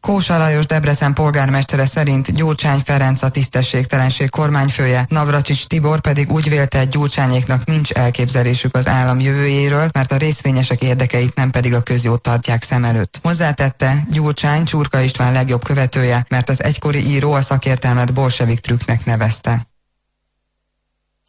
Kósa Lajos Debrecen polgármestere szerint Gyurcsány Ferenc a tisztességtelenség kormányfője, Navracsics Tibor pedig úgy vélte, Gyurcsányéknak nincs elképzelésük az állam jövőjéről, mert a részvényesek érdekeit nem pedig a közjót tartják szem előtt. Hozzátette, Gyurcsány Csurka István legjobb követője, mert az egykori író a szakértelmet bolsevik trükknek nevezte.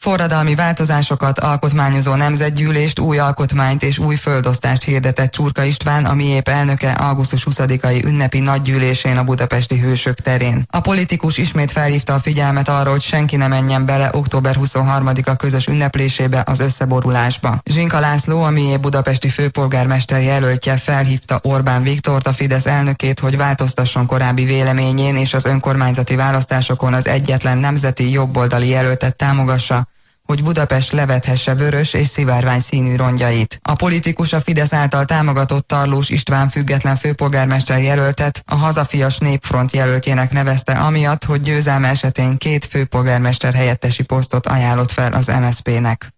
Forradalmi változásokat alkotmányozó nemzetgyűlést, új alkotmányt és új földosztást hirdetett Csurka István, ami épp elnöke augusztus 20-ai ünnepi nagygyűlésén a budapesti hősök terén. A politikus ismét felhívta a figyelmet arra, hogy senki ne menjen bele október 23-a közös ünneplésébe az összeborulásba. Zsinka László, ami budapesti főpolgármester jelöltje felhívta Orbán Viktort, a Fidesz elnökét, hogy változtasson korábbi véleményén és az önkormányzati választásokon az egyetlen nemzeti jobboldali jelöltet támogassa, hogy Budapest levethesse vörös és szivárvány színű rongyait. A politikus a Fidesz által támogatott Tarlós István független főpolgármester jelöltet a hazafias népfront jelöltjének nevezte, amiatt, hogy győzelme esetén két főpolgármester helyettesi posztot ajánlott fel az MSZP-nek.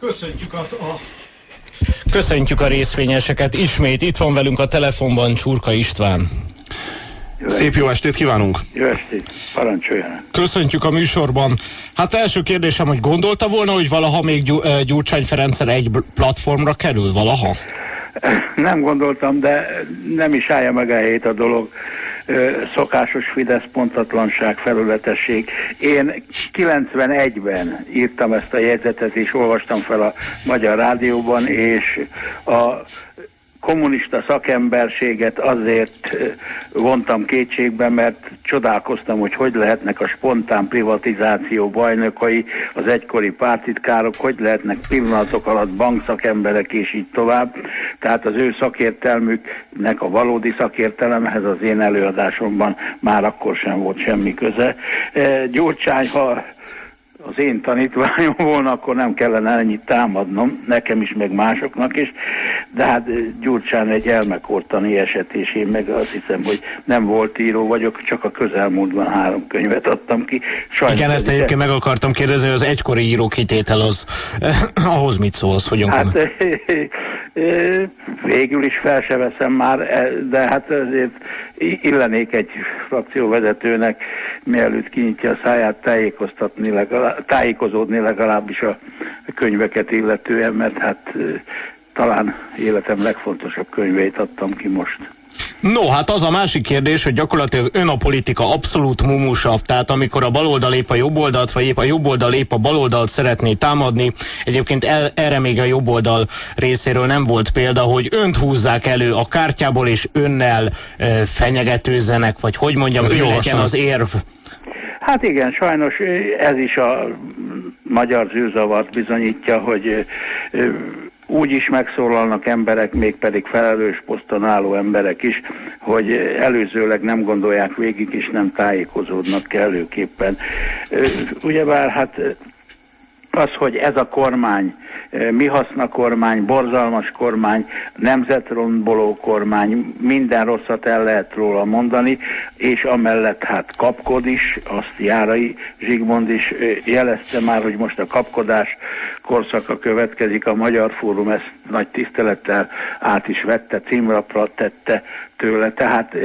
Köszöntjük a, a Köszöntjük a részvényeseket. Ismét itt van velünk a telefonban Csurka István. Szép jó estét kívánunk! Jó estét, parancsoljanak! Köszöntjük a műsorban. Hát első kérdésem, hogy gondolta volna, hogy valaha még Gyurcsány Ferencsel egy platformra kerül valaha? Nem gondoltam, de nem is állja meg a helyét a dolog. Szokásos Fidesz pontatlanság, felületesség. Én 91-ben írtam ezt a jegyzetet, és olvastam fel a Magyar Rádióban, és a kommunista szakemberséget azért vontam kétségbe, mert csodálkoztam, hogy hogy lehetnek a spontán privatizáció bajnokai, az egykori pártitkárok, hogy lehetnek pillanatok alatt bankszakemberek és így tovább. Tehát az ő szakértelmüknek a valódi szakértelemhez az én előadásomban már akkor sem volt semmi köze. Gyurcsány, ha az én tanítványom volna, akkor nem kellene ennyit támadnom, nekem is, meg másoknak is, de hát Gyurcsán egy elmekortani eset, és én meg azt hiszem, hogy nem volt író vagyok, csak a közelmúltban három könyvet adtam ki. Sajnos Igen, ezt egyébként meg akartam kérdezni, hogy az egykori író kitétel az, ahhoz mit szólsz, hogyan hát, végül is fel se veszem már, e, de hát azért illenék egy frakcióvezetőnek, mielőtt kinyitja a száját tájékoztatni, legalább, tájékozódni legalábbis a könyveket illetően, mert hát talán életem legfontosabb könyveit adtam ki most. No, hát az a másik kérdés, hogy gyakorlatilag ön a politika abszolút mumusabb, tehát amikor a baloldal lép a jobboldalt, vagy épp a jobboldal lép a baloldalt szeretné támadni, egyébként el, erre még a jobboldal részéről nem volt példa, hogy önt húzzák elő a kártyából, és önnel e, fenyegetőzenek, vagy hogy mondjam, ő legyen az érv. Hát igen, sajnos ez is a magyar zűrzavart bizonyítja, hogy úgy is megszólalnak emberek, mégpedig felelős poszton álló emberek is, hogy előzőleg nem gondolják végig, és nem tájékozódnak kellőképpen. Ugyebár hát az, hogy ez a kormány, mi haszna kormány, borzalmas kormány, nemzetromboló kormány, minden rosszat el lehet róla mondani, és amellett hát kapkod is, azt Járai Zsigmond is jelezte már, hogy most a kapkodás korszaka következik, a Magyar Fórum ezt nagy tisztelettel át is vette, címrapra tette tőle, tehát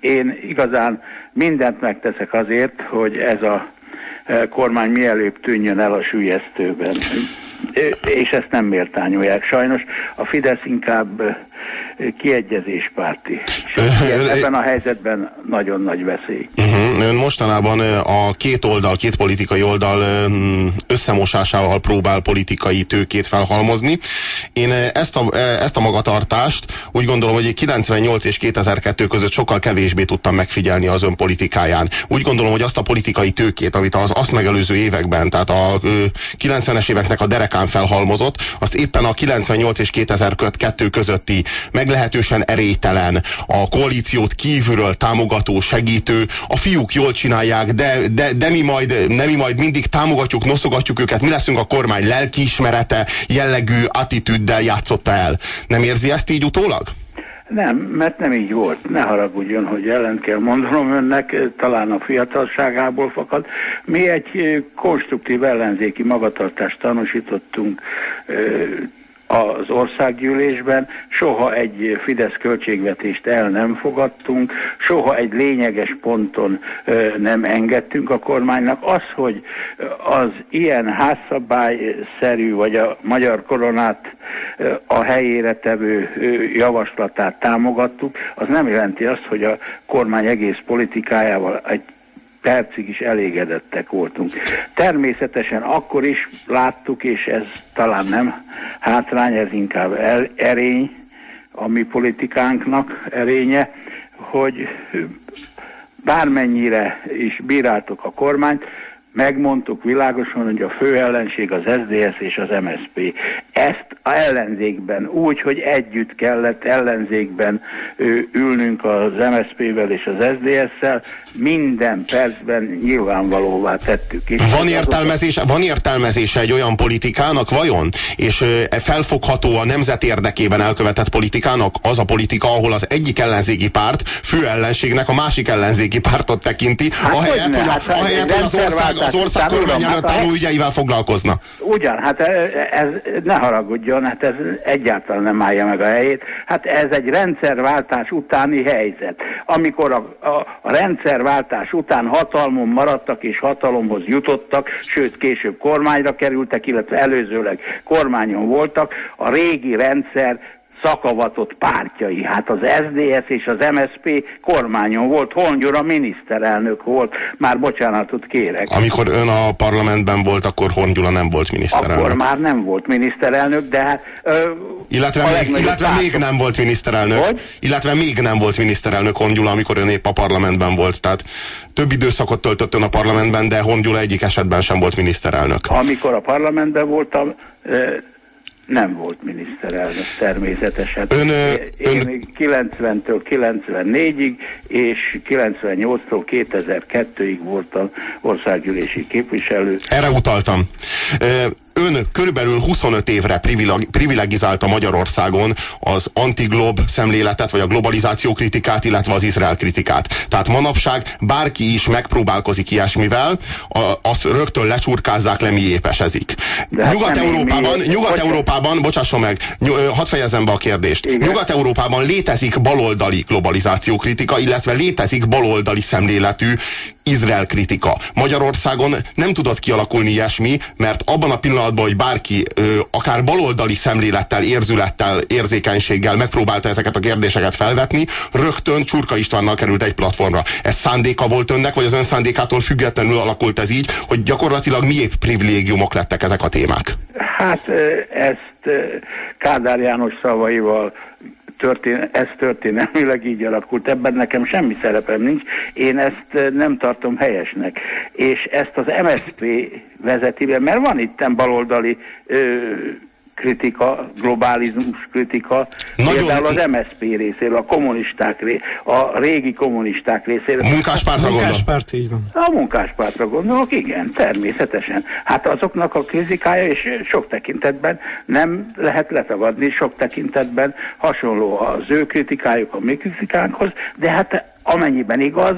én igazán mindent megteszek azért, hogy ez a kormány mielőbb tűnjön el a sülyeztőben. És ezt nem méltányolják. Sajnos a Fidesz inkább kiegyezéspárti. Ebben a helyzetben nagyon nagy veszély. Uh-huh. Ön mostanában a két oldal, két politikai oldal összemosásával próbál politikai tőkét felhalmozni. Én ezt a, ezt a magatartást úgy gondolom, hogy 98 és 2002 között sokkal kevésbé tudtam megfigyelni az ön politikáján. Úgy gondolom, hogy azt a politikai tőkét, amit az azt megelőző években, tehát a 90-es éveknek a derekán felhalmozott, azt éppen a 98 és 2002 közötti meglehetősen erélytelen, a koalíciót kívülről támogató, segítő, a fiúk jól csinálják, de, de, de mi, majd, de mi majd mindig támogatjuk, noszogatjuk őket, mi leszünk a kormány lelkiismerete, jellegű attitűddel játszotta el. Nem érzi ezt így utólag? Nem, mert nem így volt. Ne haragudjon, hogy ellent kell mondanom önnek, talán a fiatalságából fakad. Mi egy konstruktív ellenzéki magatartást tanúsítottunk az országgyűlésben, soha egy Fidesz költségvetést el nem fogadtunk, soha egy lényeges ponton nem engedtünk a kormánynak. Az, hogy az ilyen házszabályszerű, vagy a magyar koronát a helyére tevő javaslatát támogattuk, az nem jelenti azt, hogy a kormány egész politikájával egy percig is elégedettek voltunk. Természetesen akkor is láttuk, és ez talán nem hátrány, ez inkább el, erény, a mi politikánknak erénye, hogy bármennyire is bíráltuk a kormányt, megmondtuk világosan, hogy a fő ellenség az SDS és az MSP. Ezt a ellenzékben úgy, hogy együtt kellett ellenzékben ülnünk az MSP-vel és az SDS-szel, minden percben nyilvánvalóvá tettük. És van, értelmezése, van értelmezése egy olyan politikának vajon? És e felfogható a nemzet érdekében elkövetett politikának az a politika, ahol az egyik ellenzéki párt fő ellenségnek a másik ellenzéki pártot tekinti, hát ahelyett, hogy, a, hát, ahelyett, hogy az ország, az ország kormány előtt álló ügyeivel foglalkozna. Ugyan, hát ez, ne haragudjon, hát ez egyáltalán nem állja meg a helyét. Hát ez egy rendszerváltás utáni helyzet. Amikor a, a, a rendszerváltás után hatalmon maradtak és hatalomhoz jutottak, sőt később kormányra kerültek, illetve előzőleg kormányon voltak, a régi rendszer szakavatott pártjai. Hát az SDS és az MSP kormányon volt, Hongyura miniszterelnök volt, már bocsánatot kérek. Amikor ön a parlamentben volt, akkor Hongyula nem volt miniszterelnök. Akkor már nem volt miniszterelnök, de hát... Ö, illetve még, illetve még nem volt miniszterelnök. Hogy? Illetve még nem volt miniszterelnök Hongyula, amikor ön épp a parlamentben volt. Tehát több időszakot töltött ön a parlamentben, de Hongyula egyik esetben sem volt miniszterelnök. Amikor a parlamentben voltam, nem volt miniszterelnök természetesen. Ön, Én ön... 90-től 94-ig és 98-tól 2002-ig voltam országgyűlési képviselő. Erre utaltam ön körülbelül 25 évre privilegizálta Magyarországon az antiglob szemléletet, vagy a globalizáció kritikát, illetve az Izrael kritikát. Tehát manapság bárki is megpróbálkozik ilyesmivel, azt rögtön lecsurkázzák le, mi épesezik. Hát Nyugat-Európában, Nyugat-Európában, bocsásson meg, hadd fejezzem be a kérdést. Nyugat-Európában létezik baloldali globalizáció kritika, illetve létezik baloldali szemléletű Izrael kritika. Magyarországon nem tudott kialakulni ilyesmi, mert abban a pillanatban, hogy bárki ö, akár baloldali szemlélettel, érzülettel, érzékenységgel megpróbálta ezeket a kérdéseket felvetni, rögtön Csurka Istvánnal került egy platformra. Ez szándéka volt önnek, vagy az ön szándékától függetlenül alakult ez így, hogy gyakorlatilag miépp privilégiumok lettek ezek a témák? Hát ezt Kádár János szavaival történ ez történelmileg így alakult, ebben nekem semmi szerepem nincs, én ezt eh, nem tartom helyesnek. És ezt az MSZP vezeti mert van itt baloldali ö, kritika, globalizmus kritika, Nagyon... például az MSZP részéről, a kommunisták ré, a régi kommunisták részéről. A munkáspártra gondolok. Munkáspárt, így van. A munkáspártra gondolok, igen, természetesen. Hát azoknak a kritikája, és sok tekintetben nem lehet letagadni, sok tekintetben hasonló az ő kritikájuk a mi kritikánkhoz, de hát amennyiben igaz,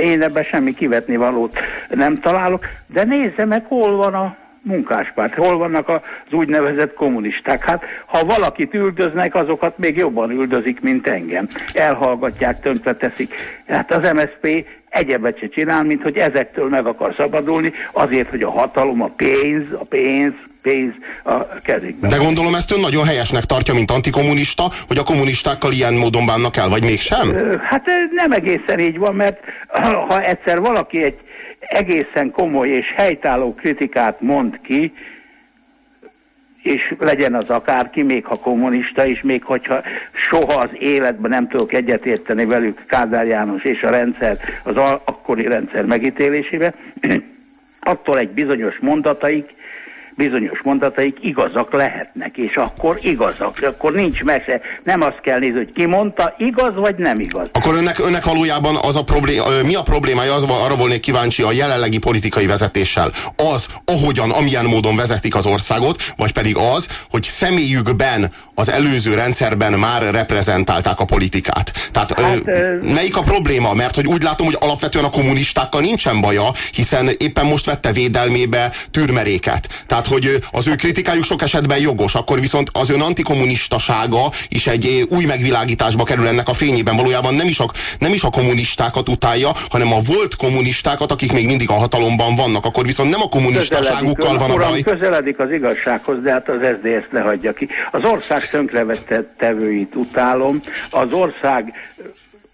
én ebben semmi kivetni valót nem találok, de nézze meg, hol van a munkáspárt. Hol vannak az úgynevezett kommunisták? Hát, ha valakit üldöznek, azokat még jobban üldözik, mint engem. Elhallgatják, tönkre teszik. Hát az MSP egyebet se csinál, mint hogy ezektől meg akar szabadulni, azért, hogy a hatalom, a pénz, a pénz pénz a kezükben. De gondolom ezt ön nagyon helyesnek tartja, mint antikommunista, hogy a kommunistákkal ilyen módon bánnak el, vagy mégsem? Hát nem egészen így van, mert ha egyszer valaki egy egészen komoly és helytálló kritikát mond ki, és legyen az akárki, még ha kommunista is, még hogyha soha az életben nem tudok egyetérteni velük Kádár János és a rendszer, az akkori rendszer megítélésébe, attól egy bizonyos mondataik bizonyos mondataik igazak lehetnek, és akkor igazak, akkor nincs mese. Nem azt kell nézni, hogy ki mondta, igaz vagy nem igaz. Akkor önnek, önnek valójában az a probléma, mi a problémája, az, arra volnék kíváncsi a jelenlegi politikai vezetéssel. Az, ahogyan, amilyen módon vezetik az országot, vagy pedig az, hogy személyükben az előző rendszerben már reprezentálták a politikát. Tehát hát, ö, melyik a probléma? Mert hogy úgy látom, hogy alapvetően a kommunistákkal nincsen baja, hiszen éppen most vette védelmébe tűrmeréket. Tehát hogy az ő kritikájuk sok esetben jogos, akkor viszont az ön antikommunistasága is egy új megvilágításba kerül ennek a fényében. Valójában nem is a, nem is a kommunistákat utálja, hanem a volt kommunistákat, akik még mindig a hatalomban vannak. Akkor viszont nem a kommunistaságukkal van a baj. Közeledik az igazsághoz, de hát az SZDSZ ne hagyja ki. Az ország tönkrevetett tevőit utálom, az ország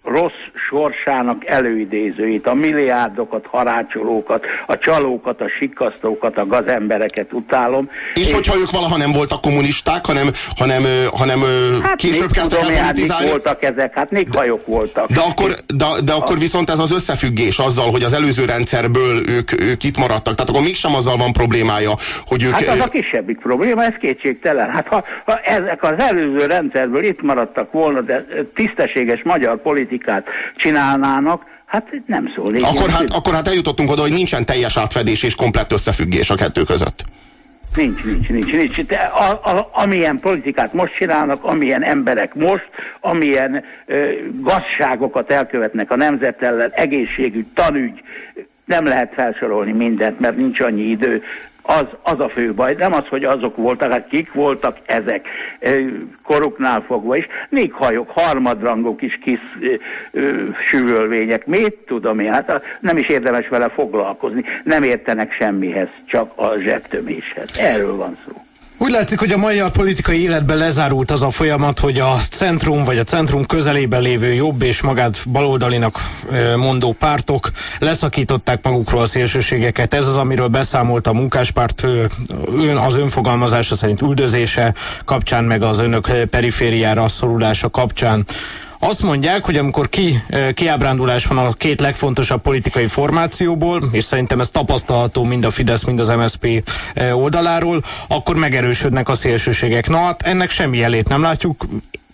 rossz sorsának előidézőit, a milliárdokat, harácsolókat, a csalókat, a sikkasztókat, a gazembereket utálom. És, és hogyha ők valaha nem voltak kommunisták, hanem, hanem, hanem hát később kezdtek el politizálni? voltak ezek, hát nékhajok voltak. De akkor, de, de akkor viszont ez az összefüggés azzal, hogy az előző rendszerből ők, ők itt maradtak. Tehát akkor mégsem azzal van problémája, hogy ők... Hát az a kisebbik probléma, ez kétségtelen. Hát ha, ha ezek az előző rendszerből itt maradtak volna, de tisztességes magyar politikát csinálnának, hát nem szól. Akkor hát, akkor hát eljutottunk oda, hogy nincsen teljes átfedés és komplett összefüggés a kettő között. Nincs, nincs, nincs, nincs. De a, a, amilyen politikát most csinálnak, amilyen emberek most, amilyen ö, gazságokat elkövetnek a nemzet ellen, egészségügy, tanügy, nem lehet felsorolni mindent, mert nincs annyi idő az, az a fő baj. Nem az, hogy azok voltak, hát kik voltak ezek koruknál fogva is. hajok, harmadrangok is kis süvölvények. Mit tudom én? Hát nem is érdemes vele foglalkozni. Nem értenek semmihez, csak a zsebtöméshez. Erről van szó. Úgy látszik, hogy a magyar politikai életben lezárult az a folyamat, hogy a centrum vagy a centrum közelében lévő jobb és magát baloldalinak mondó pártok leszakították magukról a szélsőségeket. Ez az, amiről beszámolt a munkáspárt ön, az önfogalmazása szerint üldözése kapcsán, meg az önök perifériára szorulása kapcsán. Azt mondják, hogy amikor ki, kiábrándulás van a két legfontosabb politikai formációból, és szerintem ez tapasztalható mind a Fidesz, mind az MSZP oldaláról, akkor megerősödnek a szélsőségek. Na hát ennek semmi jelét nem látjuk.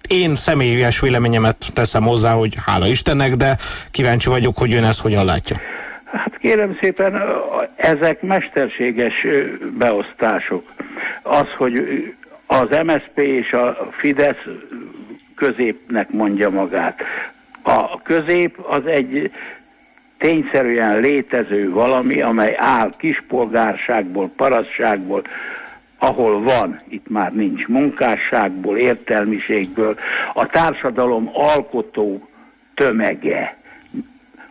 Én személyes véleményemet teszem hozzá, hogy hála Istennek, de kíváncsi vagyok, hogy ön ezt hogyan látja. Hát kérem szépen, ezek mesterséges beosztások. Az, hogy az MSP és a Fidesz középnek mondja magát. A közép az egy tényszerűen létező valami, amely áll kispolgárságból, parasságból, ahol van, itt már nincs munkásságból, értelmiségből, a társadalom alkotó tömege,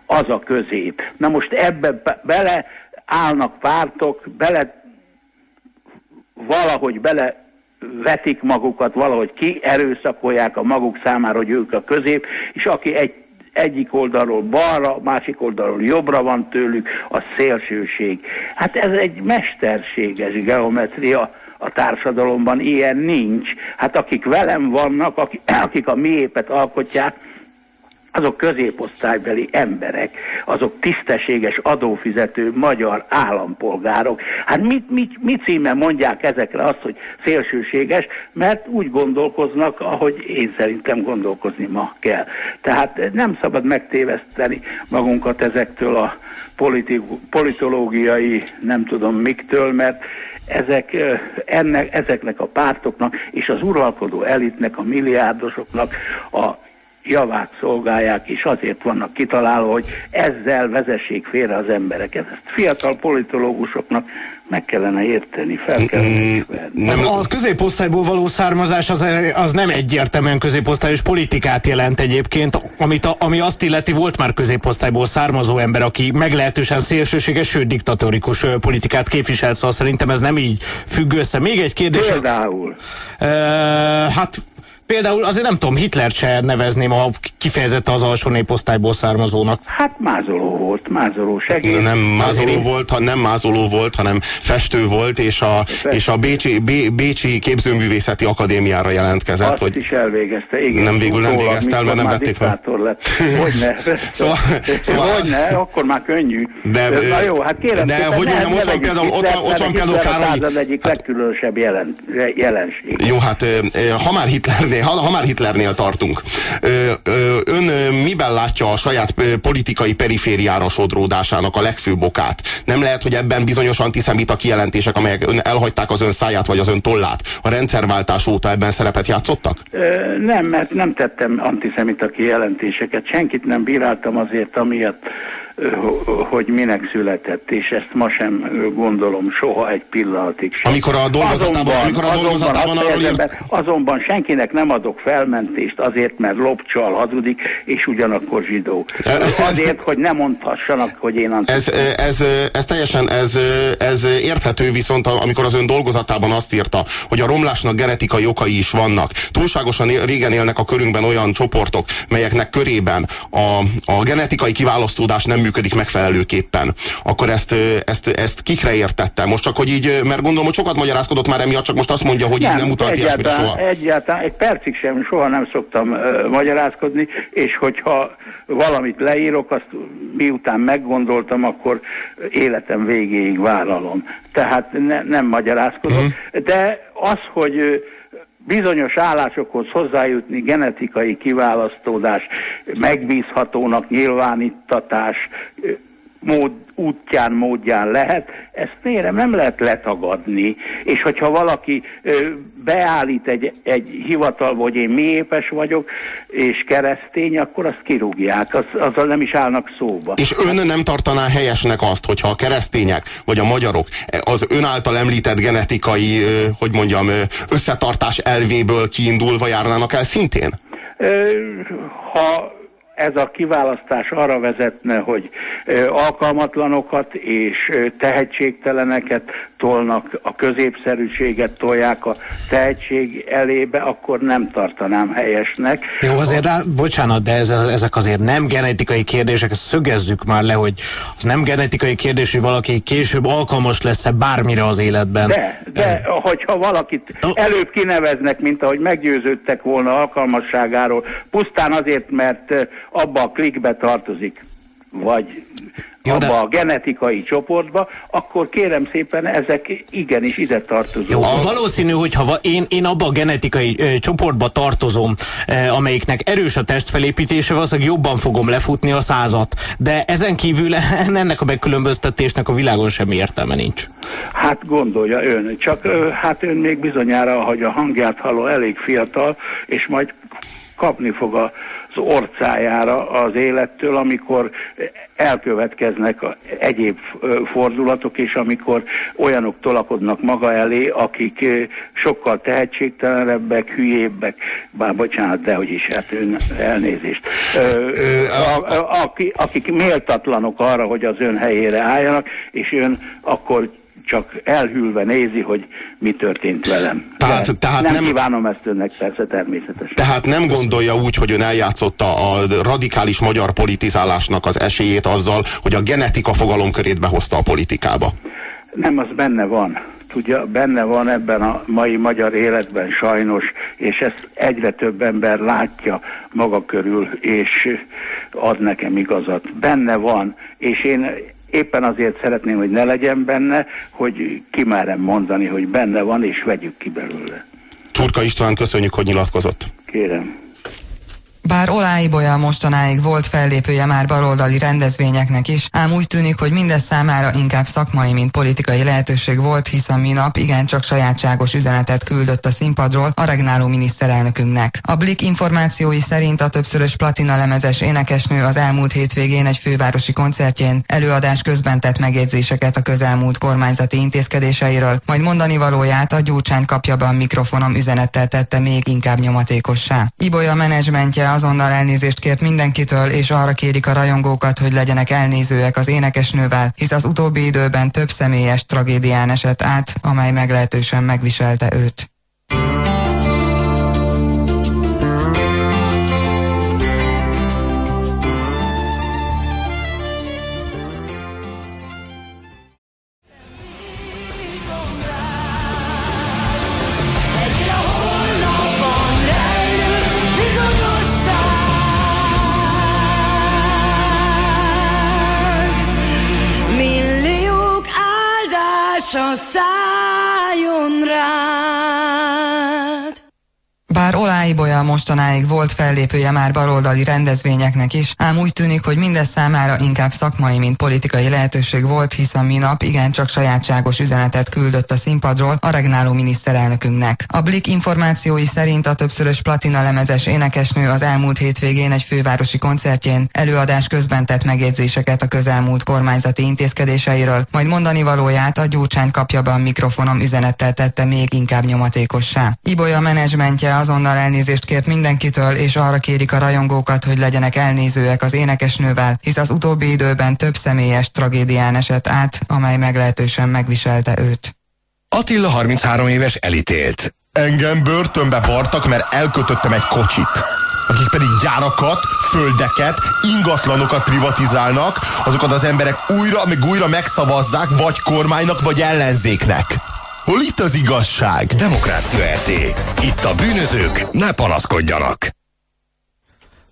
az a közép. Na most ebbe bele állnak pártok, bele valahogy bele vetik magukat, valahogy kierőszakolják a maguk számára, hogy ők a közép, és aki egy egyik oldalról balra, másik oldalról jobbra van tőlük, a szélsőség. Hát ez egy mesterséges geometria a társadalomban, ilyen nincs. Hát akik velem vannak, akik, akik a miépet alkotják, azok középosztálybeli emberek, azok tisztességes adófizető magyar állampolgárok. Hát mit, mit, mit címen mondják ezekre azt, hogy szélsőséges, mert úgy gondolkoznak, ahogy én szerintem gondolkozni ma kell. Tehát nem szabad megtéveszteni magunkat ezektől a politológiai, nem tudom miktől, mert ezek, ennek, ezeknek a pártoknak és az uralkodó elitnek, a milliárdosoknak a javát szolgálják, és azért vannak kitalálva, hogy ezzel vezessék félre az embereket. Ezt fiatal politológusoknak meg kellene érteni, fel kellene. Nem, a középosztályból való származás az, az nem egyértelműen középosztályos politikát jelent egyébként, amit a, ami azt illeti, volt már középosztályból származó ember, aki meglehetősen szélsőséges, sőt diktatórikus politikát képviselt, szóval szerintem ez nem így függ össze. Még egy kérdés. Például? Uh, hát Például azért nem tudom, Hitler se nevezném a kifejezetten az alsó néposztályból származónak. Hát mázoló volt, mázoló segély. Nem mázoló volt, ha nem mázoló volt, hanem festő volt, és a, és a Bécsi, Bé, Bécsi Képzőművészeti Akadémiára jelentkezett. Azt hogy is elvégezte, igen. Nem végül nem végezte el, mert nem vették fel. lett. Hogyne. szóval, szóval, Hogyne, akkor már könnyű. De, de na jó, hát kérem, de hogy mondjam, ott van például, ott van, ott van például Károly... Az egyik legkülönösebb jelen, jelenség. Jó, hát ha már Hitler Hitlernél, ha, ha már Hitlernél tartunk, ön miben látja a saját politikai perifériára sodródásának a legfőbb okát? Nem lehet, hogy ebben bizonyos antiszemita kijelentések, amelyek ön elhagyták az ön száját vagy az ön tollát, a rendszerváltás óta ebben szerepet játszottak? Nem, mert nem tettem antiszemita kijelentéseket. Senkit nem bíráltam azért, amiatt hogy minek született, és ezt ma sem gondolom soha egy pillanatig sem. Amikor a dolgozatában, azonban, amikor a dolgozatában arról írt... Azonban senkinek nem adok felmentést azért, mert lopcsal hazudik, és ugyanakkor zsidó. Azért, hogy ne mondhassanak, hogy én ez, ez, ez teljesen ez, ez érthető, viszont amikor az ön dolgozatában azt írta, hogy a romlásnak genetikai okai is vannak. Túlságosan régen élnek a körünkben olyan csoportok, melyeknek körében a, a genetikai kiválasztódás nem működik megfelelőképpen, akkor ezt, ezt, ezt kikre értette? Most csak, hogy így, mert gondolom, hogy sokat magyarázkodott már emiatt, csak most azt mondja, hogy nem, így nem utalt ilyesmire soha. Egyáltalán, egy percig sem, soha nem szoktam uh, magyarázkodni, és hogyha valamit leírok, azt miután meggondoltam, akkor életem végéig vállalom. Tehát ne, nem magyarázkodok. Uh-huh. De az, hogy bizonyos állásokhoz hozzájutni, genetikai kiválasztódás, megbízhatónak nyilvánítatás, mód, útján, módján lehet, ezt mérem nem lehet letagadni. És hogyha valaki ö, beállít egy, egy hivatalba, hogy én miépes vagyok, és keresztény, akkor azt kirúgják, az, azzal nem is állnak szóba. És ön nem tartaná helyesnek azt, hogyha a keresztények, vagy a magyarok az ön által említett genetikai, ö, hogy mondjam, összetartás elvéből kiindulva járnának el szintén? Ö, ha ez a kiválasztás arra vezetne, hogy alkalmatlanokat és tehetségteleneket tolnak, a középszerűséget tolják a tehetség elébe, akkor nem tartanám helyesnek. Jó, azért rá, bocsánat, de ez, ezek azért nem genetikai kérdések, ezt szögezzük már le, hogy az nem genetikai kérdés, hogy valaki később alkalmas lesz-e bármire az életben. De, de hogyha valakit előbb kineveznek, mint ahogy meggyőződtek volna alkalmasságáról, pusztán azért, mert abba a klikbe tartozik, vagy Jó, abba de... a genetikai csoportba, akkor kérem szépen ezek igenis ide tartozó. Jó, valószínű, hogy ha én, én abba a genetikai ö, csoportba tartozom, ö, amelyiknek erős a testfelépítése, valószínűleg jobban fogom lefutni a százat. De ezen kívül ennek a megkülönböztetésnek a világon semmi értelme nincs. Hát gondolja ön, csak ö, hát ön még bizonyára, hogy a hangját halló elég fiatal, és majd kapni fog a orcájára az élettől, amikor elkövetkeznek egyéb fordulatok, és amikor olyanok tolakodnak maga elé, akik sokkal tehetségtelenebbek, hülyébbek, bár bocsánat, de hogy is, hát ön elnézést, akik méltatlanok arra, hogy az ön helyére álljanak, és ön akkor csak elhűlve nézi, hogy mi történt velem. Tehát, tehát nem, nem kívánom ezt önnek persze természetesen. Tehát nem gondolja úgy, hogy ön eljátszotta a radikális magyar politizálásnak az esélyét azzal, hogy a genetika fogalomkörét behozta a politikába? Nem, az benne van. Tudja, benne van ebben a mai magyar életben sajnos, és ezt egyre több ember látja maga körül, és ad nekem igazat. Benne van, és én éppen azért szeretném, hogy ne legyen benne, hogy kimerem mondani, hogy benne van, és vegyük ki belőle. Csurka István, köszönjük, hogy nyilatkozott. Kérem. Bár Olái Bolya mostanáig volt fellépője már baloldali rendezvényeknek is, ám úgy tűnik, hogy mindez számára inkább szakmai, mint politikai lehetőség volt, hisz a minap igencsak sajátságos üzenetet küldött a színpadról a regnáló miniszterelnökünknek. A Blik információi szerint a többszörös platina lemezes énekesnő az elmúlt hétvégén egy fővárosi koncertjén előadás közben tett megjegyzéseket a közelmúlt kormányzati intézkedéseiről, majd mondani valóját a gyurcsány kapja be a mikrofonom üzenettel tette még inkább nyomatékossá. Ibolya menedzsmentje azonnal elnézést kért mindenkitől, és arra kérik a rajongókat, hogy legyenek elnézőek az énekesnővel, hisz az utóbbi időben több személyes tragédián esett át, amely meglehetősen megviselte őt. májból Ibolya mostanáig volt fellépője már baloldali rendezvényeknek is, ám úgy tűnik, hogy mindez számára inkább szakmai, mint politikai lehetőség volt, hisz a minap igencsak sajátságos üzenetet küldött a színpadról a regnáló miniszterelnökünknek. A Blik információi szerint a többszörös platina lemezes énekesnő az elmúlt hétvégén egy fővárosi koncertjén előadás közben tett megjegyzéseket a közelmúlt kormányzati intézkedéseiről, majd mondani valóját a gyurcsány kapja be a mikrofonom üzenettel tette még inkább nyomatékossá. Ibolya menedzsmentje azonnal elnézést kért mindenkitől, és arra kérik a rajongókat, hogy legyenek elnézőek az énekesnővel, hisz az utóbbi időben több személyes tragédián esett át, amely meglehetősen megviselte őt. Attila 33 éves elítélt. Engem börtönbe vartak, mert elkötöttem egy kocsit akik pedig gyárakat, földeket, ingatlanokat privatizálnak, azokat az emberek újra, meg újra megszavazzák, vagy kormánynak, vagy ellenzéknek. Hol itt az igazság? Demokrácia RT. Itt a bűnözők ne panaszkodjanak.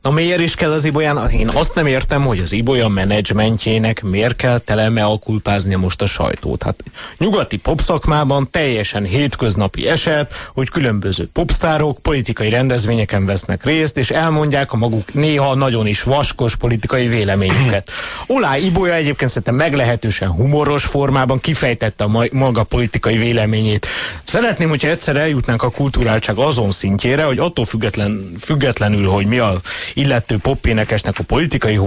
Na miért is kell az Ibolyán? Én azt nem értem, hogy az Ibolya menedzsmentjének miért kell teleme alkulpáznia most a sajtót. Hát nyugati popszakmában teljesen hétköznapi eset, hogy különböző popstárok politikai rendezvényeken vesznek részt, és elmondják a maguk néha nagyon is vaskos politikai véleményüket. Olá Ibolya egyébként szerintem meglehetősen humoros formában kifejtette a maga politikai véleményét. Szeretném, hogyha egyszer eljutnánk a kulturáltság azon szintjére, hogy attól független, függetlenül, hogy mi a illető popénekesnek a politikai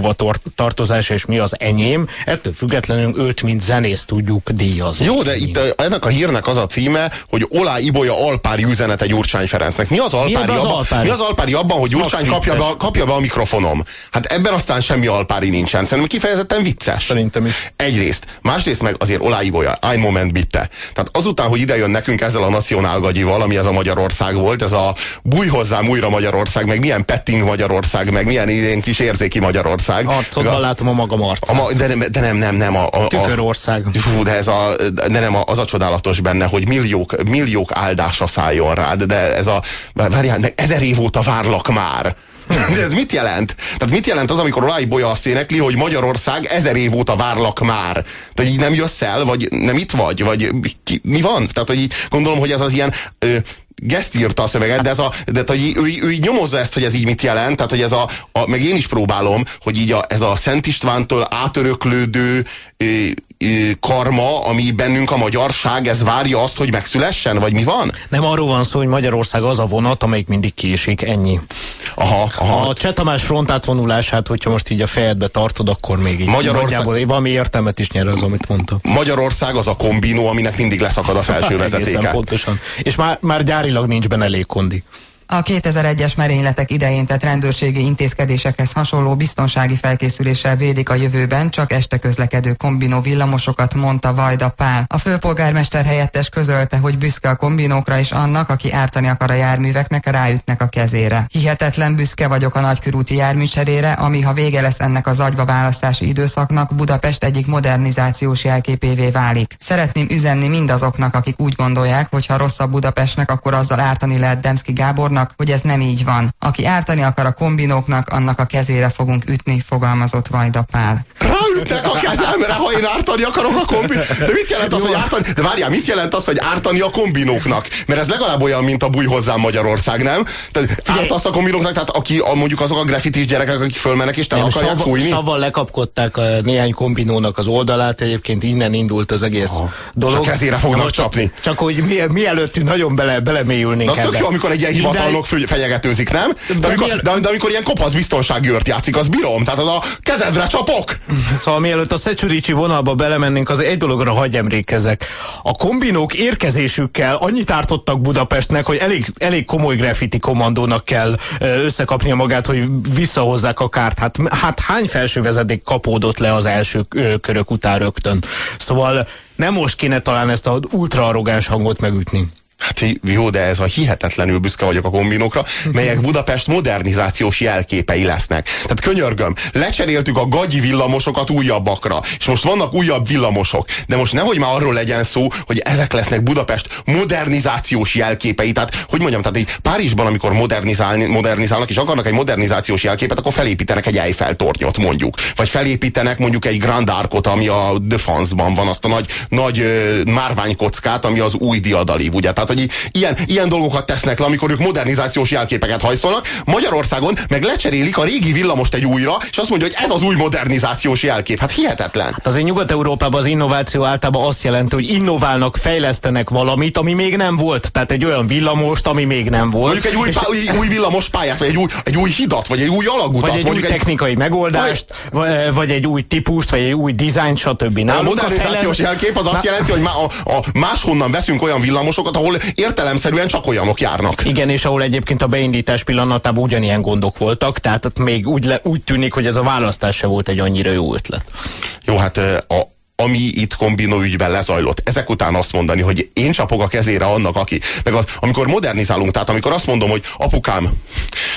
tartozása és mi az enyém, ettől függetlenül őt, mint zenész tudjuk díjazni. Jó, de itt ennek a hírnek az a címe, hogy Olá Ibolya alpári üzenete Gyurcsány Ferencnek. Mi az alpári, mi az abban, alpári? Mi az alpári abban, hogy Gyurcsány kapja be, kapja be a mikrofonom? Hát ebben aztán semmi alpári nincsen. Szerintem kifejezetten vicces. Szerintem is. Egyrészt. Másrészt meg azért Olá Ibolya, I moment bitte. Tehát azután, hogy ide jön nekünk ezzel a nacionálgagyival, ami ez a Magyarország volt, ez a búj hozzám újra Magyarország, meg milyen petting Magyarország, Magyarország, meg milyen ilyen kis érzéki Magyarország. Arcodban a, látom a magam arcát. A, de, nem, de nem, nem, nem. A, a, Tükörország. Fú, de ez a, de nem, az a csodálatos benne, hogy milliók, milliók áldása szálljon rád, de ez a, várjál, meg ezer év óta várlak már. De ez mit jelent? Tehát mit jelent az, amikor Olaj Bolya azt énekli, hogy Magyarország ezer év óta várlak már? Tehát így nem jössz el, vagy nem itt vagy? Vagy ki, mi van? Tehát, hogy így gondolom, hogy ez az ilyen ö, Geszt írta a szöveget, de, ez a, de hogy ő, ő, ő így nyomozza ezt, hogy ez így mit jelent, tehát hogy ez a, a meg én is próbálom, hogy így a, ez a Szent Istvántól átöröklődő karma, ami bennünk a magyarság, ez várja azt, hogy megszülessen, vagy mi van? Nem arról van szó, hogy Magyarország az a vonat, amelyik mindig késik, ennyi. Aha, aha. A Csetamás frontátvonulását, hogyha most így a fejedbe tartod, akkor még így Magyarország... valami értelmet is nyer az, amit mondtam. Magyarország az a kombinó, aminek mindig leszakad a felső vezetéke. pontosan. És már, már gyári gyárilag nincs benne elég kondi. A 2001-es merényletek idején tett rendőrségi intézkedésekhez hasonló biztonsági felkészüléssel védik a jövőben csak este közlekedő kombinó villamosokat, mondta Vajda Pál. A főpolgármester helyettes közölte, hogy büszke a kombinókra és annak, aki ártani akar a járműveknek, ráütnek a kezére. Hihetetlen büszke vagyok a nagykörúti járműcserére, ami ha vége lesz ennek az agyba választási időszaknak, Budapest egyik modernizációs jelképévé válik. Szeretném üzenni mindazoknak, akik úgy gondolják, hogy ha rossz a Budapestnek, akkor azzal ártani lehet Demszki Gábor úrnak, hogy ez nem így van. Aki ártani akar a kombinóknak, annak a kezére fogunk ütni, fogalmazott Vajda Pál. leütnek a kezemre, ha én ártani akarok a kombi. De mit jelent az, hogy ártani? De várjál, mit jelent az, hogy ártani a kombinóknak? Mert ez legalább olyan, mint a búj hozzám Magyarország, nem? Tehát ártasz a kombinóknak, tehát aki, a, mondjuk azok a graffitis gyerekek, akik fölmennek és te akarják savval, fújni? savval lekapkodták a néhány kombinónak az oldalát, egyébként innen indult az egész Aha. dolog. És a kezére fognak csapni. Csak, csak hogy mi, mielőttünk nagyon bele, belemélyülnénk De az tök jó, amikor egy ilyen hivatalnok fü- fenyegetőzik, nem? De, amikor, de, de amikor ilyen kopasz biztonsági őrt játszik, az bírom. Tehát az a kezedre csapok. Szóval mielőtt a Szecsurici vonalba belemennénk, az egy dologra hagy emlékezek. A kombinók érkezésükkel annyit ártottak Budapestnek, hogy elég, elég komoly graffiti kommandónak kell összekapnia magát, hogy visszahozzák a kárt. Hát, hát hány felsővezeték kapódott le az első körök után rögtön? Szóval nem most kéne talán ezt a ultra arrogáns hangot megütni. Hát jó, de ez a hihetetlenül büszke vagyok a kombinokra, melyek Budapest modernizációs jelképei lesznek. Tehát könyörgöm, lecseréltük a gagyi villamosokat újabbakra, és most vannak újabb villamosok. De most nehogy már arról legyen szó, hogy ezek lesznek Budapest modernizációs jelképei. Tehát, hogy mondjam, tehát így Párizsban, amikor modernizálni, modernizálnak, és akarnak egy modernizációs jelképet, akkor felépítenek egy Eiffel tornyot mondjuk. Vagy felépítenek mondjuk egy Grand Arcot, ami a De France-ban van, azt a nagy, nagy márványkockát, ami az új diadalív, ugye? Tehát, hogy í- ilyen, ilyen dolgokat tesznek le, amikor ők modernizációs jelképeket hajszolnak. Magyarországon meg lecserélik a régi villamost egy újra, és azt mondja, hogy ez az új modernizációs jelkép. Hát hihetetlen. Hát azért Nyugat-Európában az innováció általában azt jelenti, hogy innoválnak, fejlesztenek valamit, ami még nem volt. Tehát egy olyan villamost, ami még nem volt. Mondjuk egy új, És- pá, új, új villamos pályát, vagy egy új, egy új hidat, vagy egy új alagutat. vagy egy új technikai megoldást, vagy, vagy egy új típust, vagy egy új dizájnt, stb. a Nálunk modernizációs fejlesz- jelkép az azt jelenti, hogy má, a, a máshonnan veszünk olyan villamosokat, ahol értelemszerűen csak olyanok járnak. Igen, és ahol egyébként a beindítás pillanatában ugyanilyen gondok voltak, tehát még úgy, le, úgy tűnik, hogy ez a választás se volt egy annyira jó ötlet. Jó, hát a, ami itt kombinó ügyben lezajlott. Ezek után azt mondani, hogy én csapok a kezére annak, aki... Meg a, amikor modernizálunk, tehát amikor azt mondom, hogy apukám,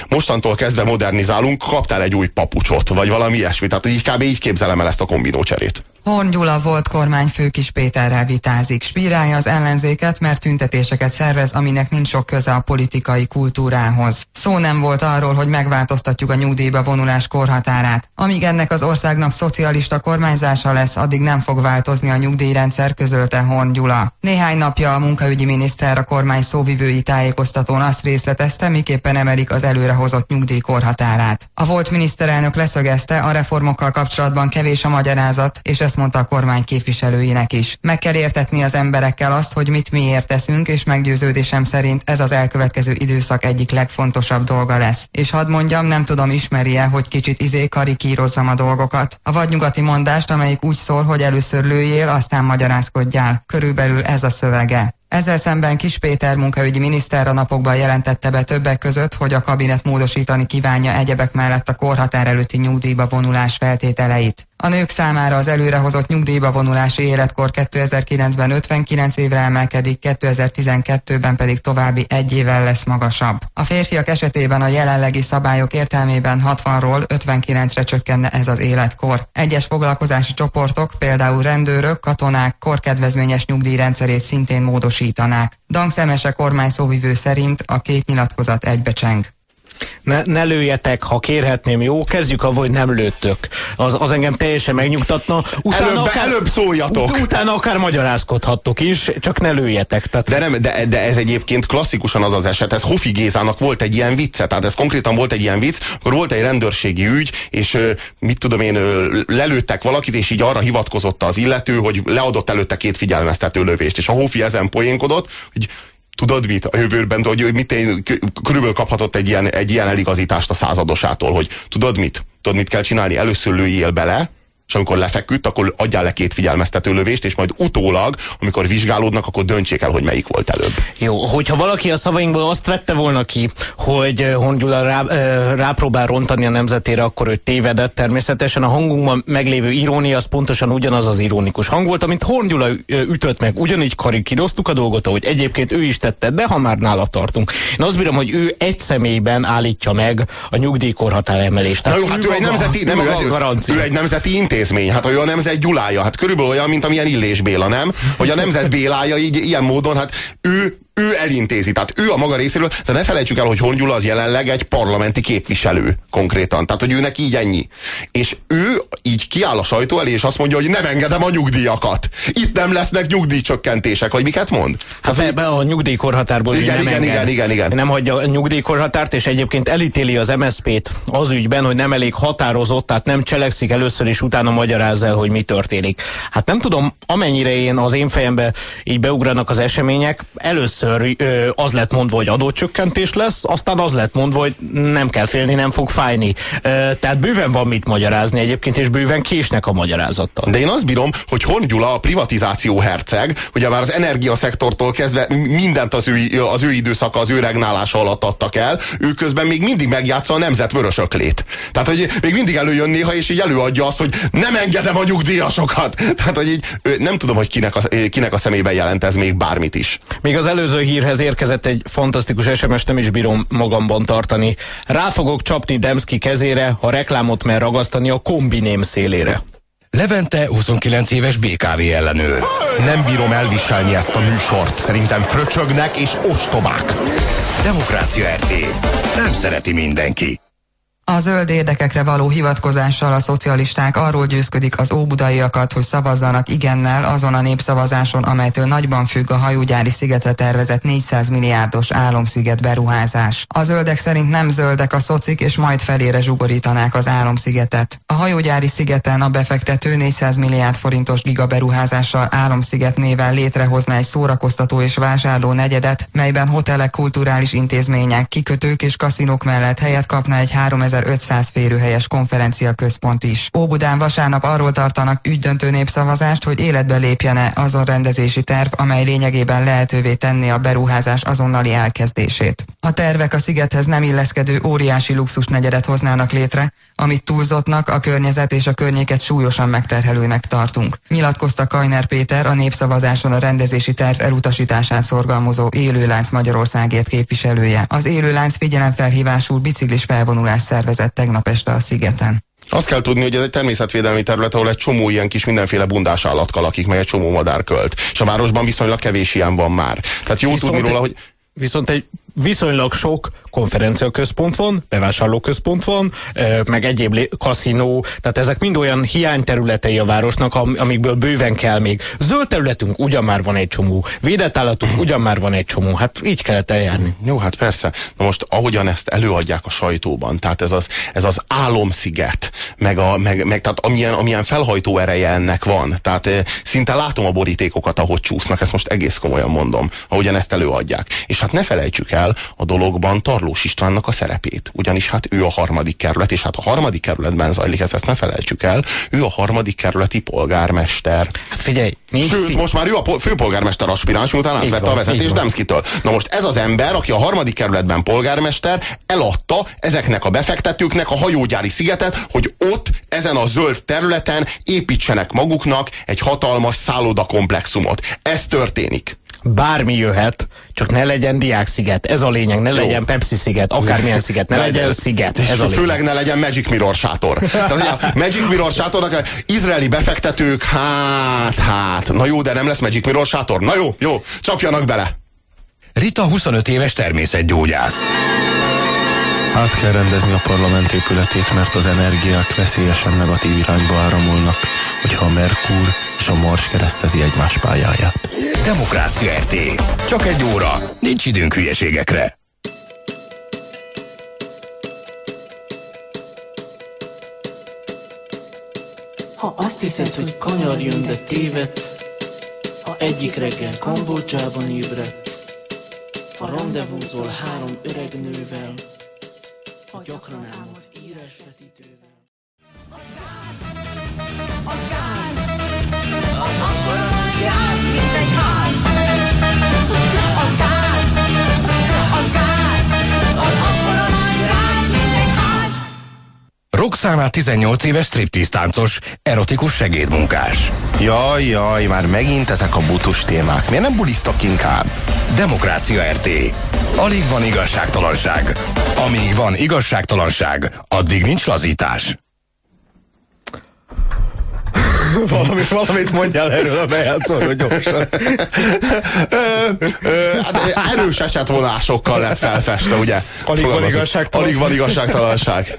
mostantól kezdve modernizálunk, kaptál egy új papucsot, vagy valami ilyesmi. Tehát így kb. így képzelem el ezt a kombinó cserét. Horn Gyula volt kormányfő Kis Péterrel vitázik. Spírálja az ellenzéket, mert tüntetéseket szervez, aminek nincs sok köze a politikai kultúrához. Szó nem volt arról, hogy megváltoztatjuk a nyugdíjba vonulás korhatárát. Amíg ennek az országnak szocialista kormányzása lesz, addig nem fog változni a nyugdíjrendszer, közölte Horn Gyula. Néhány napja a munkaügyi miniszter a kormány szóvivői tájékoztatón azt részletezte, miképpen emelik az előrehozott nyugdíjkorhatárát. A volt miniszterelnök leszögezte, a reformokkal kapcsolatban kevés a magyarázat, és ezt mondta a kormány képviselőinek is. Meg kell értetni az emberekkel azt, hogy mit miért teszünk, és meggyőződésem szerint ez az elkövetkező időszak egyik legfontosabb dolga lesz. És hadd mondjam, nem tudom ismerje, hogy kicsit izé karikírozzam a dolgokat. A vadnyugati mondást, amelyik úgy szól, hogy először lőjél, aztán magyarázkodjál. Körülbelül ez a szövege. Ezzel szemben Kis Péter munkaügyi miniszter a napokban jelentette be többek között, hogy a kabinet módosítani kívánja egyebek mellett a korhatár előtti nyugdíjba vonulás feltételeit. A nők számára az előrehozott nyugdíjba vonulási életkor 2009-ben 59 évre emelkedik, 2012-ben pedig további egy évvel lesz magasabb. A férfiak esetében a jelenlegi szabályok értelmében 60-ról 59-re csökkenne ez az életkor. Egyes foglalkozási csoportok, például rendőrök, katonák korkedvezményes nyugdíjrendszerét szintén módosítanák. Dank Szemese kormány szóvivő szerint a két nyilatkozat egybecseng. Ne, ne lőjetek, ha kérhetném, jó? Kezdjük avval, hogy nem lőttök. Az, az engem teljesen megnyugtatna. Előbb- előbb szóljatok. Ut- utána akár magyarázkodhattok is, csak ne lőjetek. Tehát De, nem, de, de ez egyébként klasszikusan az az eset, ez Hofi Gézának volt egy ilyen vicce, tehát ez konkrétan volt egy ilyen vicc, akkor volt egy rendőrségi ügy, és mit tudom én, lelőttek valakit, és így arra hivatkozott az illető, hogy leadott előtte két figyelmeztető lövést, és a Hofi ezen poénkodott, hogy tudod mit, a jövőben, hogy mit én, körülbelül kaphatott egy ilyen, egy ilyen eligazítást a századosától, hogy tudod mit, tudod mit kell csinálni, először lőjél bele, és amikor lefeküdt, akkor adjál le két figyelmeztető lövést, és majd utólag, amikor vizsgálódnak, akkor döntsék el, hogy melyik volt előbb. Jó, hogyha valaki a szavainkból azt vette volna ki, hogy eh, Hon Gyula rá, eh, rápróbál rontani a nemzetére, akkor ő tévedett. Természetesen a hangunkban meglévő irónia az pontosan ugyanaz az ironikus hang volt, amit Horn Gyula eh, ütött meg. Ugyanígy karikíroztuk a dolgot, ahogy egyébként ő is tette, de ha már nála tartunk. Én azt bírom, hogy ő egy személyben állítja meg a nyugdíjkorhatár emelést. Na jó, hát ő egy maga- nemzeti, nem, ő, ő, ő egy nemzeti intézmény, hát ő a nemzet Gyulája, hát körülbelül olyan, mint amilyen Illés Béla, nem? Hogy a nemzet Bélája így ilyen módon, hát ő ő elintézi, tehát ő a maga részéről, de ne felejtsük el, hogy Hongyula az jelenleg egy parlamenti képviselő konkrétan, tehát hogy őnek így ennyi. És ő így kiáll a sajtó elé, és azt mondja, hogy nem engedem a nyugdíjakat. Itt nem lesznek nyugdíjcsökkentések, vagy miket mond? Hát Tehát, ebbe a nyugdíjkorhatárból Igen, nem igen, enged. igen, igen, igen. Nem hagyja a nyugdíjkorhatárt, és egyébként elítéli az MSZP-t az ügyben, hogy nem elég határozott, tehát nem cselekszik először, és utána magyaráz el, hogy mi történik. Hát nem tudom, amennyire én az én fejembe így beugranak az események, először az lett mondva, hogy adócsökkentés lesz, aztán az lett mondva, hogy nem kell félni, nem fog fájni. Tehát bőven van mit magyarázni egyébként, és bőven késnek a magyarázattal. De én azt bírom, hogy Horn Gyula a privatizáció herceg, hogy már az energiaszektortól kezdve mindent az ő, az ő időszaka, az ő regnálása alatt adtak el, ő közben még mindig megjátsza a nemzet vörösöklét. Tehát, hogy még mindig előjön néha, és így előadja azt, hogy nem engedem a nyugdíjasokat. Tehát, hogy így nem tudom, hogy kinek a, kinek a szemében jelent ez még bármit is. Még az előző hírhez érkezett egy fantasztikus SMS, nem is bírom magamban tartani. Rá fogok csapni Demszki kezére, ha reklámot mer ragasztani a kombiném szélére. Levente 29 éves BKV ellenőr. Nem bírom elviselni ezt a műsort. Szerintem fröcsögnek és ostobák. Demokrácia RT. Nem szereti mindenki. A zöld érdekekre való hivatkozással a szocialisták arról győzködik az óbudaiakat, hogy szavazzanak igennel azon a népszavazáson, amelytől nagyban függ a hajógyári szigetre tervezett 400 milliárdos álomsziget beruházás. A zöldek szerint nem zöldek a szocik, és majd felére zsugorítanák az álomszigetet. A hajógyári szigeten a befektető 400 milliárd forintos gigaberuházással álomsziget néven létrehozna egy szórakoztató és vásárló negyedet, melyben hotelek, kulturális intézmények, kikötők és kaszinók mellett helyet kapna egy 3000 1500 férőhelyes konferencia központ is. Óbudán vasárnap arról tartanak ügydöntő népszavazást, hogy életbe lépjene azon rendezési terv, amely lényegében lehetővé tenni a beruházás azonnali elkezdését. A tervek a szigethez nem illeszkedő óriási luxus negyedet hoznának létre, amit túlzottnak, a környezet és a környéket súlyosan megterhelőnek tartunk. Nyilatkozta Kajner Péter, a népszavazáson a rendezési terv elutasítását szorgalmazó élőlánc Magyarországért képviselője. Az élőlánc figyelemfelhívásul biciklis felvonulás szervezett tegnap este a szigeten. Azt kell tudni, hogy ez egy természetvédelmi terület, ahol egy csomó ilyen kis mindenféle bundás állatka lakik, meg egy csomó madárkölt. És a városban viszonylag kevés ilyen van már. Tehát jó Viszont tudni róla, hogy Viszont egy viszonylag sok konferenciaközpont van, bevásárlóközpont van, meg egyéb kaszinó, tehát ezek mind olyan hiányterületei a városnak, am- amikből bőven kell még. Zöld területünk ugyan már van egy csomó, védett állatunk ugyan már van egy csomó, hát így kellett eljárni. Jó, hát persze. Na most ahogyan ezt előadják a sajtóban, tehát ez az, ez az álomsziget, meg, a, meg, meg tehát amilyen, amilyen felhajtó ereje ennek van. Tehát szinte látom a borítékokat, ahogy csúsznak, ezt most egész komolyan mondom, ahogyan ezt előadják. És hát ne felejtsük el a dologban Tarlós Istvánnak a szerepét. Ugyanis hát ő a harmadik kerület, és hát a harmadik kerületben zajlik, ezt, ezt ne felejtsük el. Ő a harmadik kerületi polgármester. Hát figyelj, nincs Sőt, szín- most már ő a po- főpolgármester aspiráns, miután átvette a vezetést. Demszkitől. Na most ez az ember, aki a harmadik kerületben polgármester, eladta ezeknek a befektetőknek a hajógyári szigetet, hogy ott, ezen a zöld területen építsenek maguknak egy hatalmas szállodakomplexumot. Ez történik. Bármi jöhet, csak ne legyen diáksziget. Ez a lényeg, ne legyen Pepsi sziget, akármilyen sziget, ne legyen sziget. És Ez a lényeg. főleg ne legyen Magic Mirror sátor. Tehát a Magic Mirror sátornak izraeli befektetők, hát, hát, na jó, de nem lesz Magic Mirror sátor. Na jó, jó, csapjanak bele. Rita 25 éves természetgyógyász. Át kell rendezni a parlament épületét, mert az energiák veszélyesen negatív irányba áramolnak, hogyha a Merkur és a Mars keresztezi egymás pályáját. Demokrácia RT. Csak egy óra. Nincs időnk hülyeségekre. Ha azt hiszed, hogy kanyar jön, de tévedsz Ha egyik reggel Kambodzsában ébredt Ha rendezvúzol három öreg nővel Ha gyakran álmodsz írás vetítővel Roxana 18 éves striptease táncos, erotikus segédmunkás. Jaj, jaj, már megint ezek a butus témák. Miért nem bulisztok inkább? Demokrácia RT. Alig van igazságtalanság. Amíg van igazságtalanság, addig nincs lazítás. Valami, valamit mondjál erről a bejátszóról gyorsan. Hát, erős esetvonásokkal lett felfestve, ugye? Alig van igazságtalan. Alig van igazságtalanság.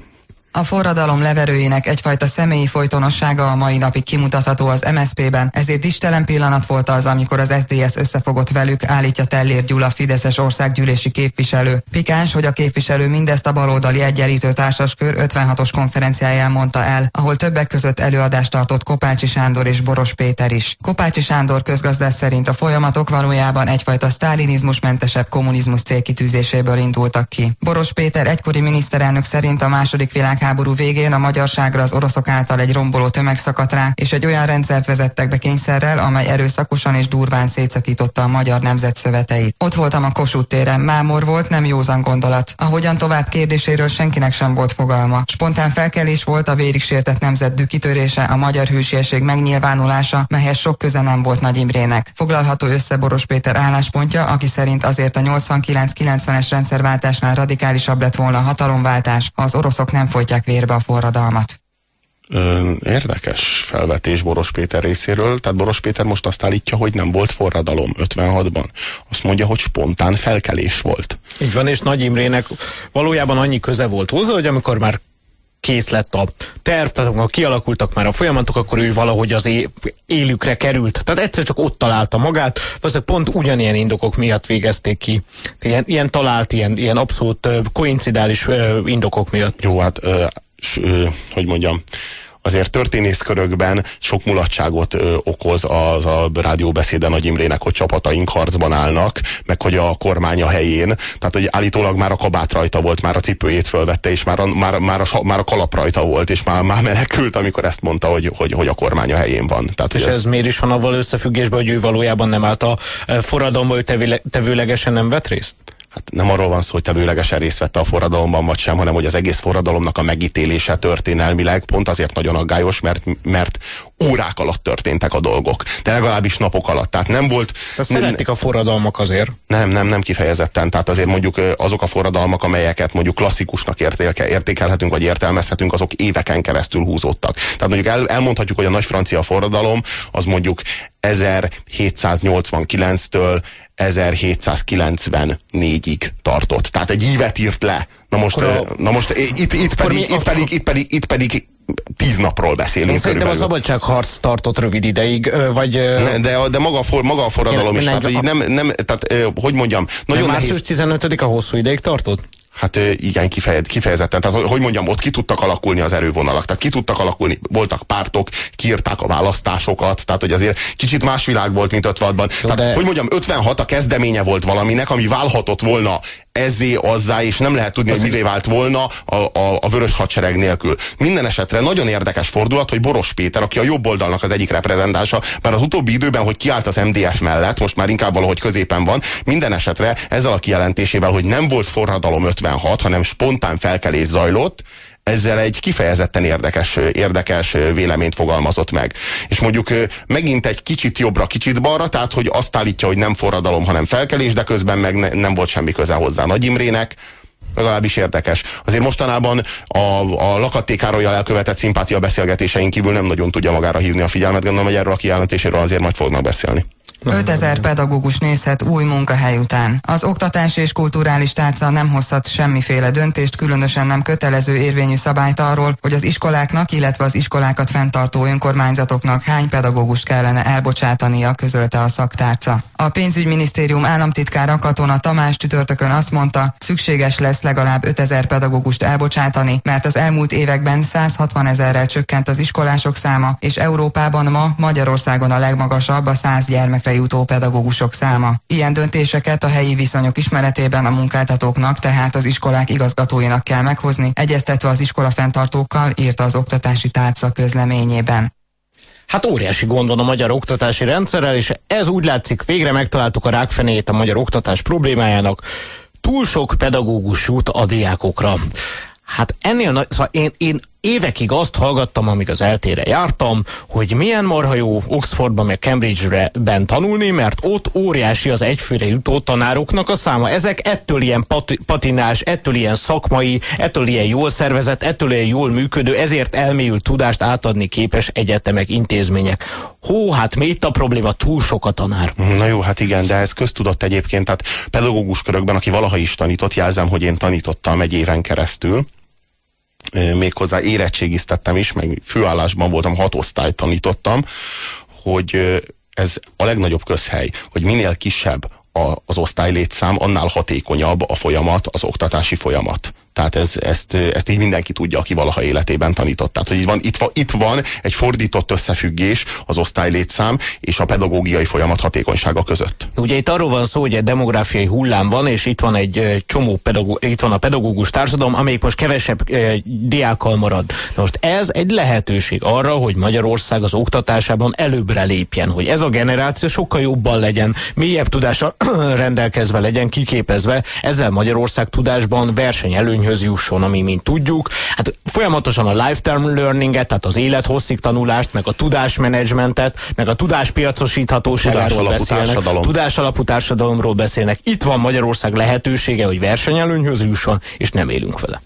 A forradalom leverőjének egyfajta személyi folytonossága a mai napig kimutatható az MSZP-ben, ezért istelen pillanat volt az, amikor az SDS összefogott velük, állítja Tellér Gyula Fideszes országgyűlési képviselő. Pikáns, hogy a képviselő mindezt a baloldali egyenlítő társaskör 56-os konferenciáján mondta el, ahol többek között előadást tartott Kopácsi Sándor és Boros Péter is. Kopácsi Sándor közgazdász szerint a folyamatok valójában egyfajta sztálinizmusmentesebb kommunizmus célkitűzéséből indultak ki. Boros Péter egykori miniszterelnök szerint a második világ világháború végén a magyarságra az oroszok által egy romboló tömeg szakadt rá, és egy olyan rendszert vezettek be kényszerrel, amely erőszakosan és durván szétszakította a magyar nemzet szöveteit. Ott voltam a Kossuth téren, mámor volt, nem józan gondolat. Ahogyan tovább kérdéséről senkinek sem volt fogalma. Spontán felkelés volt a vérig sértett nemzet dükitörése, a magyar hősiesség megnyilvánulása, melyhez sok köze nem volt Nagy Imrének. Foglalható össze Boros Péter álláspontja, aki szerint azért a 89-90-es rendszerváltásnál radikálisabb lett volna a hatalomváltás, ha az oroszok nem folyt hajtják vérbe a forradalmat. Érdekes felvetés Boros Péter részéről. Tehát Boros Péter most azt állítja, hogy nem volt forradalom 56-ban. Azt mondja, hogy spontán felkelés volt. Így van, és Nagy Imrének valójában annyi köze volt hozzá, hogy amikor már kész lett a terv, tehát amikor kialakultak már a folyamatok, akkor ő valahogy az élükre került. Tehát egyszer csak ott találta magát, valószínűleg pont ugyanilyen indokok miatt végezték ki. Ilyen, ilyen talált, ilyen, ilyen abszolút koincidális indokok miatt. Jó, hát, ö, s, ö, hogy mondjam, azért történészkörökben sok mulatságot ö, okoz az a rádióbeszéde Nagy Imrének, hogy csapataink harcban állnak, meg hogy a kormány a helyén. Tehát, hogy állítólag már a kabát rajta volt, már a cipőjét fölvette, és már a, már, már a, már a kalap rajta volt, és már, már menekült, amikor ezt mondta, hogy, hogy, hogy a kormány a helyén van. Tehát, és ez, ez miért is van avval összefüggésben, hogy ő valójában nem állt a forradalomba, ő tevőlegesen nem vett részt? Hát nem arról van szó, hogy tevőlegesen részt vette a forradalomban, vagy sem, hanem hogy az egész forradalomnak a megítélése történelmileg pont azért nagyon aggályos, mert, mert órák alatt történtek a dolgok, de legalábbis napok alatt. Tehát nem volt... De szeretik a forradalmak azért. Nem, nem, nem kifejezetten. Tehát azért mondjuk azok a forradalmak, amelyeket mondjuk klasszikusnak értéke, értékelhetünk, vagy értelmezhetünk, azok éveken keresztül húzódtak. Tehát mondjuk el, elmondhatjuk, hogy a nagy francia forradalom az mondjuk 1789-től 1794-ig tartott. Tehát egy ívet írt le. Na most, a... na most itt, itt, pedig, itt, pedig, itt, pedig, itt pedig tíz napról beszélünk. Én szerintem a szabadságharc tartott rövid ideig, vagy... De, de maga, a for, maga a forradalom is, tehát, a... nem, nem, tehát hogy mondjam, nagyon nehéz... Március 15 a hosszú ideig tartott? Hát igen, kifejez, kifejezetten. Tehát, hogy mondjam, ott ki tudtak alakulni az erővonalak. Tehát ki tudtak alakulni, voltak pártok, kiírták a választásokat, tehát hogy azért kicsit más világ volt, mint 56-ban. Tehát, de... hogy mondjam, 56 a kezdeménye volt valaminek, ami válhatott volna ezzé, azzá, és nem lehet tudni, hogy mivé vált volna a, a, a vörös hadsereg nélkül. Minden esetre nagyon érdekes fordulat, hogy Boros Péter, aki a jobb oldalnak az egyik reprezentása, már az utóbbi időben, hogy kiállt az MDF mellett, most már inkább valahogy középen van, minden esetre ezzel a kijelentésével, hogy nem volt forradalom 56, hanem spontán felkelés zajlott, ezzel egy kifejezetten érdekes, érdekes véleményt fogalmazott meg. És mondjuk megint egy kicsit jobbra, kicsit balra, tehát hogy azt állítja, hogy nem forradalom, hanem felkelés, de közben meg ne, nem volt semmi köze hozzá Nagy Imrének, legalábbis érdekes. Azért mostanában a, a lakattékárolyjal elkövetett szimpátia beszélgetéseink kívül nem nagyon tudja magára hívni a figyelmet, gondolom, hogy erről a kijelentéséről azért majd fognak beszélni. 5000 pedagógus nézhet új munkahely után. Az oktatási és kulturális tárca nem hozhat semmiféle döntést, különösen nem kötelező érvényű szabályt arról, hogy az iskoláknak, illetve az iskolákat fenntartó önkormányzatoknak hány pedagógust kellene elbocsátania, közölte a szaktárca. A pénzügyminisztérium államtitkára Katona Tamás csütörtökön azt mondta, szükséges lesz legalább 5000 pedagógust elbocsátani, mert az elmúlt években 160 ezerrel csökkent az iskolások száma, és Európában ma Magyarországon a legmagasabb a 100 gyermekre szintre jutó pedagógusok száma. Ilyen döntéseket a helyi viszonyok ismeretében a munkáltatóknak, tehát az iskolák igazgatóinak kell meghozni, egyeztetve az iskola fenntartókkal, írta az oktatási tárca közleményében. Hát óriási gond van a magyar oktatási rendszerrel, és ez úgy látszik, végre megtaláltuk a rákfenét a magyar oktatás problémájának. Túl sok pedagógus jut a diákokra. Hát ennél nagy, szóval én, én évekig azt hallgattam, amíg az eltére jártam, hogy milyen marha jó Oxfordban, meg Cambridge-ben tanulni, mert ott óriási az egyfőre jutó tanároknak a száma. Ezek ettől ilyen pat patinás, ettől ilyen szakmai, ettől ilyen jól szervezett, ettől ilyen jól működő, ezért elmélyült tudást átadni képes egyetemek, intézmények. Hó, hát mi itt a probléma? Túl sok a tanár. Na jó, hát igen, de ez köztudott egyébként, tehát pedagógus körökben, aki valaha is tanított, jelzem, hogy én tanítottam egy éven keresztül, méghozzá érettségiztettem is, meg főállásban voltam, hat osztályt tanítottam, hogy ez a legnagyobb közhely, hogy minél kisebb az osztálylétszám, annál hatékonyabb a folyamat, az oktatási folyamat. Tehát ez, ezt, ezt így mindenki tudja, aki valaha életében tanított. Tehát, hogy itt van, itt, van, itt van egy fordított összefüggés az osztálylétszám és a pedagógiai folyamat hatékonysága között. Ugye itt arról van szó, hogy egy demográfiai hullám van, és itt van egy csomó pedagó, itt van a pedagógus társadalom, amelyik most kevesebb e, diákkal marad. Na most ez egy lehetőség arra, hogy Magyarország az oktatásában előbbre lépjen, hogy ez a generáció sokkal jobban legyen, mélyebb tudással rendelkezve legyen, kiképezve, ezzel Magyarország tudásban versenyelőny eredményhöz jusson, ami, mint tudjuk, hát folyamatosan a lifetime learninget, tehát az élethosszig tanulást, meg a tudásmenedzsmentet, meg a tudáspiacosíthatóságáról beszélnek, társadalom. tudás alapú társadalomról beszélnek. Itt van Magyarország lehetősége, hogy versenyelőnyhöz jusson, és nem élünk vele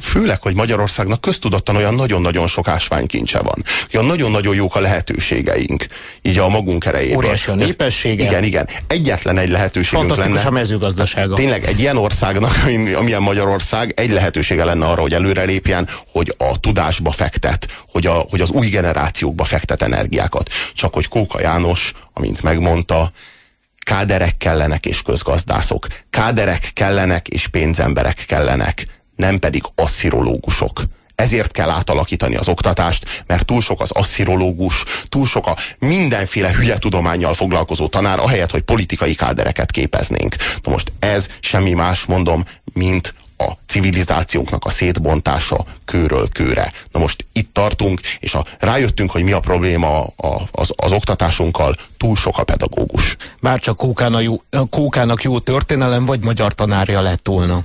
főleg, hogy Magyarországnak köztudottan olyan nagyon-nagyon sok ásványkincse van. Olyan nagyon-nagyon jók a lehetőségeink, így a magunk erejéből. Óriási a népessége. igen, igen. Egyetlen egy lehetőségünk Fantasztikus lenne. a mezőgazdasága. Tényleg egy ilyen országnak, amilyen Magyarország, egy lehetősége lenne arra, hogy előrelépjen, hogy a tudásba fektet, hogy, a, hogy az új generációkba fektet energiákat. Csak hogy Kóka János, amint megmondta, káderek kellenek és közgazdászok. Káderek kellenek és pénzemberek kellenek nem pedig asszirológusok. Ezért kell átalakítani az oktatást, mert túl sok az asszirológus, túl sok a mindenféle hülye tudományjal foglalkozó tanár, ahelyett, hogy politikai kádereket képeznénk. Na most ez semmi más, mondom, mint a civilizációnknak a szétbontása kőről kőre. Na most itt tartunk, és a, rájöttünk, hogy mi a probléma a, az, az oktatásunkkal, túl sok a pedagógus. Bárcsak kókának jó, kókának jó történelem, vagy magyar tanárja lett volna.